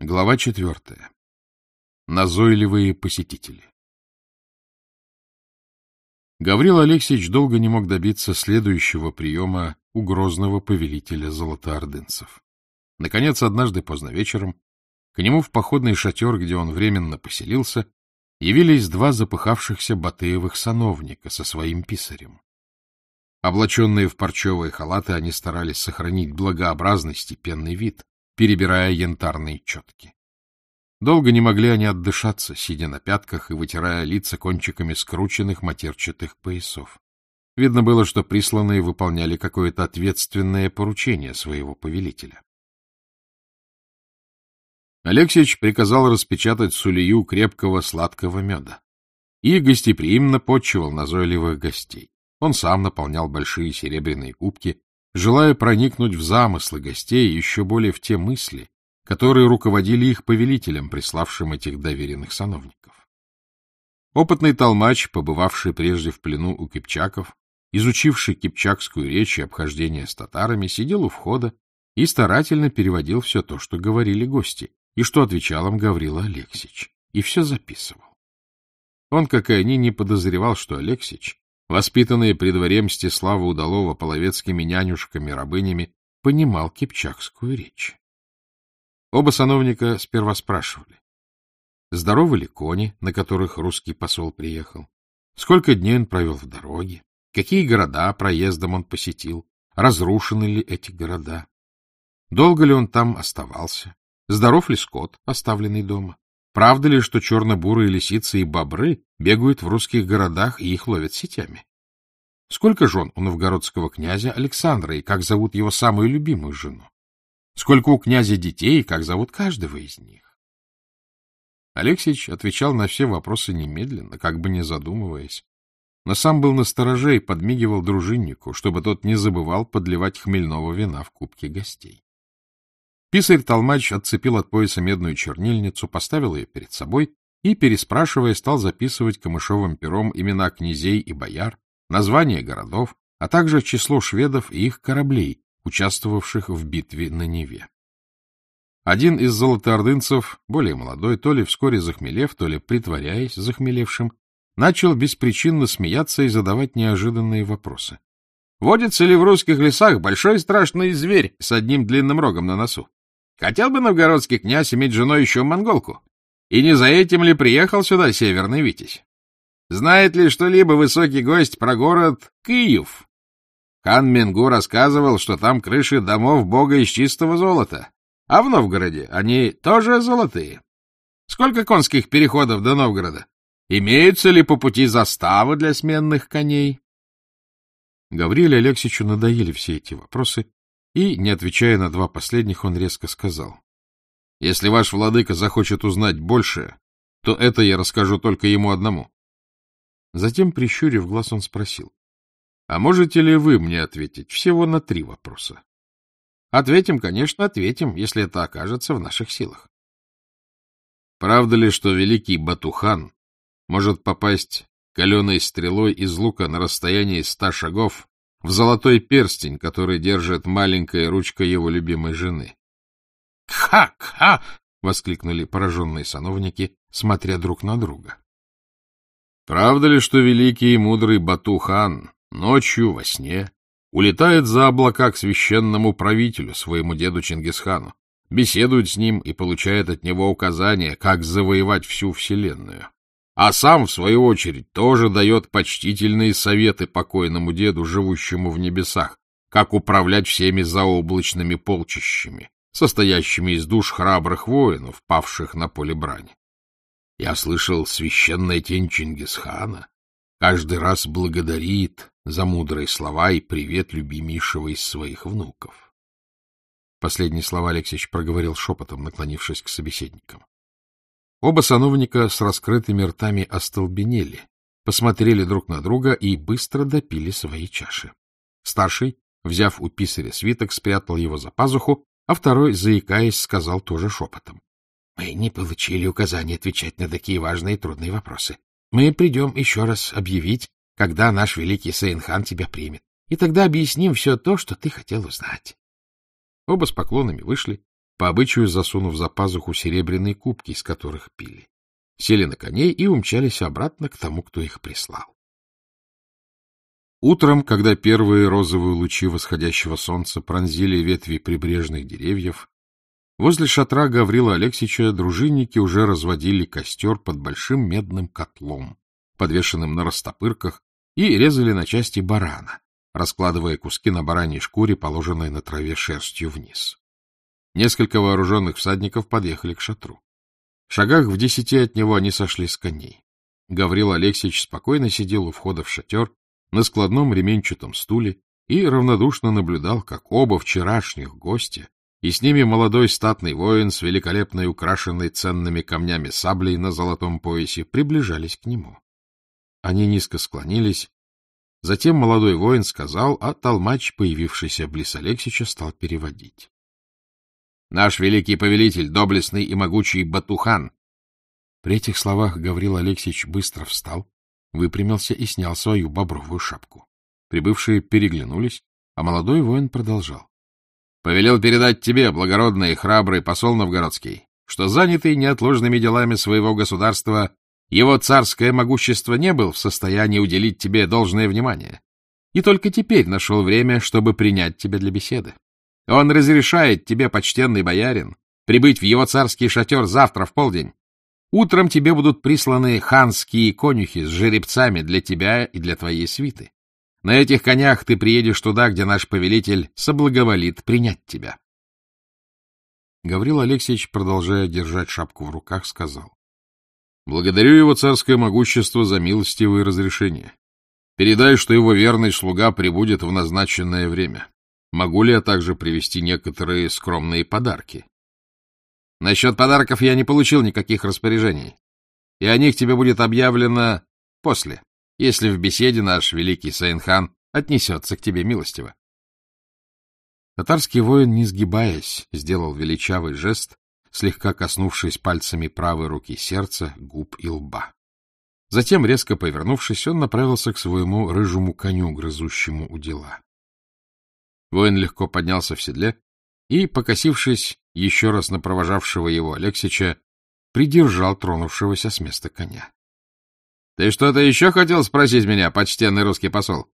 Глава четвертая. Назойливые посетители. Гаврил Алексеевич долго не мог добиться следующего приема у повелителя золотоордынцев. Наконец, однажды поздно вечером, к нему в походный шатер, где он временно поселился, явились два запыхавшихся Батыевых сановника со своим писарем. Облаченные в парчевые халаты, они старались сохранить благообразный степенный вид, перебирая янтарные четки. Долго не могли они отдышаться, сидя на пятках и вытирая лица кончиками скрученных матерчатых поясов. Видно было, что присланные выполняли какое-то ответственное поручение своего повелителя. Алексеич приказал распечатать сулею крепкого сладкого меда и гостеприимно почивал назойливых гостей. Он сам наполнял большие серебряные кубки, желая проникнуть в замыслы гостей, еще более в те мысли, которые руководили их повелителем, приславшим этих доверенных сановников. Опытный толмач, побывавший прежде в плену у кипчаков, изучивший кипчакскую речь и обхождение с татарами, сидел у входа и старательно переводил все то, что говорили гости, и что отвечал им Гаврила Алексич, и все записывал. Он, как и они, не подозревал, что Алексич воспитанный при дворе Мстислава Удалова половецкими нянюшками-рабынями, понимал кипчакскую речь. Оба сановника сперва спрашивали, здоровы ли кони, на которых русский посол приехал, сколько дней он провел в дороге, какие города проездом он посетил, разрушены ли эти города, долго ли он там оставался, здоров ли скот, оставленный дома, Правда ли, что черно-бурые лисицы и бобры бегают в русских городах и их ловят сетями? Сколько жен у новгородского князя Александра, и как зовут его самую любимую жену? Сколько у князя детей, и как зовут каждого из них? Алексеич отвечал на все вопросы немедленно, как бы не задумываясь, но сам был настороже и подмигивал дружиннику, чтобы тот не забывал подливать хмельного вина в кубки гостей. Писарь-толмач отцепил от пояса медную чернильницу, поставил ее перед собой и, переспрашивая, стал записывать камышовым пером имена князей и бояр, названия городов, а также число шведов и их кораблей, участвовавших в битве на Неве. Один из золотоордынцев, более молодой, то ли вскоре захмелев, то ли притворяясь захмелевшим, начал беспричинно смеяться и задавать неожиданные вопросы. Водится ли в русских лесах большой страшный зверь с одним длинным рогом на носу? Хотел бы новгородский князь иметь женой еще монголку? И не за этим ли приехал сюда северный Витязь? Знает ли что-либо высокий гость про город Киев? Хан Менгу рассказывал, что там крыши домов бога из чистого золота. А в Новгороде они тоже золотые. Сколько конских переходов до Новгорода? Имеются ли по пути заставы для сменных коней? Гавриле Алексичу надоели все эти вопросы, и, не отвечая на два последних, он резко сказал. — Если ваш владыка захочет узнать больше, то это я расскажу только ему одному. Затем, прищурив глаз, он спросил. — А можете ли вы мне ответить всего на три вопроса? — Ответим, конечно, ответим, если это окажется в наших силах. — Правда ли, что великий Батухан может попасть каленой стрелой из лука на расстоянии ста шагов в золотой перстень, который держит маленькая ручка его любимой жены. «Ха! Ха!» — воскликнули пораженные сановники, смотря друг на друга. «Правда ли, что великий и мудрый Батухан ночью во сне улетает за облака к священному правителю, своему деду Чингисхану, беседует с ним и получает от него указания, как завоевать всю вселенную?» а сам, в свою очередь, тоже дает почтительные советы покойному деду, живущему в небесах, как управлять всеми заоблачными полчищами, состоящими из душ храбрых воинов, павших на поле брани. Я слышал, священная тень Чингисхана каждый раз благодарит за мудрые слова и привет любимейшего из своих внуков. Последние слова Алексеевич проговорил шепотом, наклонившись к собеседникам. Оба сановника с раскрытыми ртами остолбенели, посмотрели друг на друга и быстро допили свои чаши. Старший, взяв у писаря свиток, спрятал его за пазуху, а второй, заикаясь, сказал тоже шепотом. — Мы не получили указания отвечать на такие важные и трудные вопросы. Мы придем еще раз объявить, когда наш великий Сейнхан тебя примет, и тогда объясним все то, что ты хотел узнать. Оба с поклонами вышли, по обычаю засунув за пазуху серебряные кубки, из которых пили. Сели на коней и умчались обратно к тому, кто их прислал. Утром, когда первые розовые лучи восходящего солнца пронзили ветви прибрежных деревьев, возле шатра Гаврила Алексича дружинники уже разводили костер под большим медным котлом, подвешенным на растопырках, и резали на части барана, раскладывая куски на бараньей шкуре, положенной на траве шерстью вниз. Несколько вооруженных всадников подъехали к шатру. В шагах в десяти от него они сошли с коней. Гаврил Алексеевич спокойно сидел у входа в шатер, на складном ременчатом стуле и равнодушно наблюдал, как оба вчерашних гостя и с ними молодой статный воин с великолепной украшенной ценными камнями саблей на золотом поясе приближались к нему. Они низко склонились. Затем молодой воин сказал, а толмач, появившийся близ Алексича, стал переводить. — Наш великий повелитель, доблестный и могучий Батухан! При этих словах Гаврил Алексеевич быстро встал, выпрямился и снял свою бобровую шапку. Прибывшие переглянулись, а молодой воин продолжал. — Повелел передать тебе, благородный и храбрый посол Новгородский, что занятый неотложными делами своего государства, его царское могущество не был в состоянии уделить тебе должное внимание, и только теперь нашел время, чтобы принять тебя для беседы. Он разрешает тебе, почтенный боярин, прибыть в его царский шатер завтра в полдень Утром тебе будут присланы ханские конюхи с жеребцами для тебя и для твоей свиты. На этих конях ты приедешь туда, где наш повелитель соблаговолит принять тебя. Гаврил Алексеевич, продолжая держать шапку в руках, сказал. — Благодарю его царское могущество за милостивые разрешения. Передай, что его верный слуга прибудет в назначенное время. Могу ли я также привезти некоторые скромные подарки? Насчет подарков я не получил никаких распоряжений, и о них тебе будет объявлено после, если в беседе наш великий Сайнхан отнесется к тебе милостиво. Татарский воин, не сгибаясь, сделал величавый жест, слегка коснувшись пальцами правой руки сердца, губ и лба. Затем, резко повернувшись, он направился к своему рыжему коню, грызущему у дела. Воин легко поднялся в седле и, покосившись еще раз на провожавшего его Алексича, придержал тронувшегося с места коня. — Ты что-то еще хотел спросить меня, почтенный русский посол?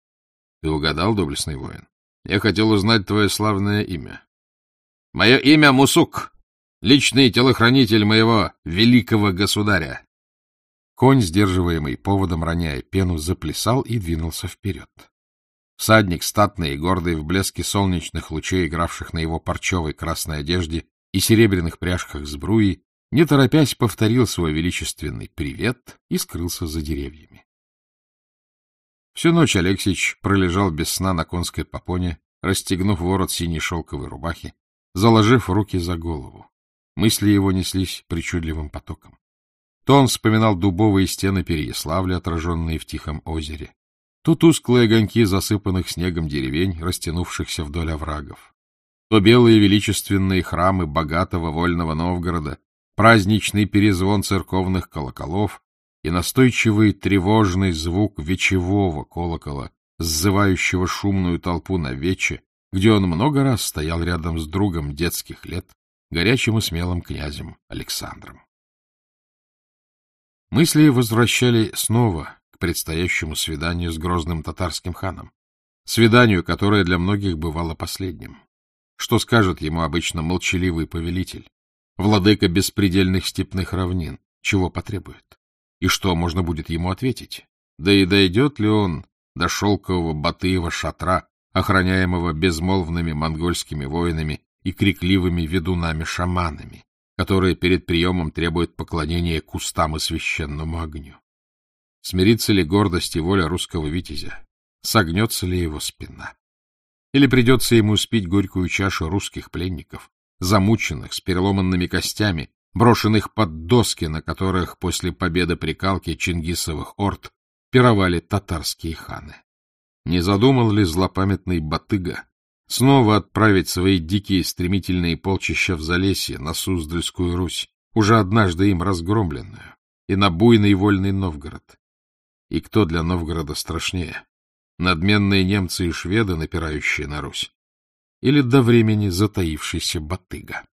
— Ты угадал, доблестный воин. Я хотел узнать твое славное имя. — Мое имя Мусук, личный телохранитель моего великого государя. Конь, сдерживаемый поводом, роняя пену, заплясал и двинулся вперед. Всадник, статный и гордый, в блеске солнечных лучей, игравших на его парчевой красной одежде и серебряных пряжках сбруи, не торопясь повторил свой величественный привет и скрылся за деревьями. Всю ночь Алексич пролежал без сна на конской попоне, расстегнув ворот синей шелковой рубахи, заложив руки за голову. Мысли его неслись причудливым потоком. То он вспоминал дубовые стены Переяславля, отраженные в тихом озере, то тусклые огоньки засыпанных снегом деревень, растянувшихся вдоль оврагов, то белые величественные храмы богатого вольного Новгорода, праздничный перезвон церковных колоколов и настойчивый тревожный звук вечевого колокола, сзывающего шумную толпу на вече, где он много раз стоял рядом с другом детских лет, горячим и смелым князем Александром. Мысли возвращали снова к предстоящему свиданию с грозным татарским ханом. Свиданию, которое для многих бывало последним. Что скажет ему обычно молчаливый повелитель, владыка беспредельных степных равнин, чего потребует? И что можно будет ему ответить? Да и дойдет ли он до шелкового Батыева шатра, охраняемого безмолвными монгольскими воинами и крикливыми ведунами-шаманами, которые перед приемом требуют поклонения кустам и священному огню? Смирится ли гордость и воля русского витязя? Согнется ли его спина? Или придется ему спить горькую чашу русских пленников, замученных, с переломанными костями, брошенных под доски, на которых после победы при Калке Чингисовых орд пировали татарские ханы? Не задумал ли злопамятный Батыга снова отправить свои дикие стремительные полчища в Залесье, на Суздальскую Русь, уже однажды им разгромленную, и на буйный вольный Новгород? И кто для Новгорода страшнее? Надменные немцы и шведы, напирающие на Русь? или до времени затаившийся Батыга.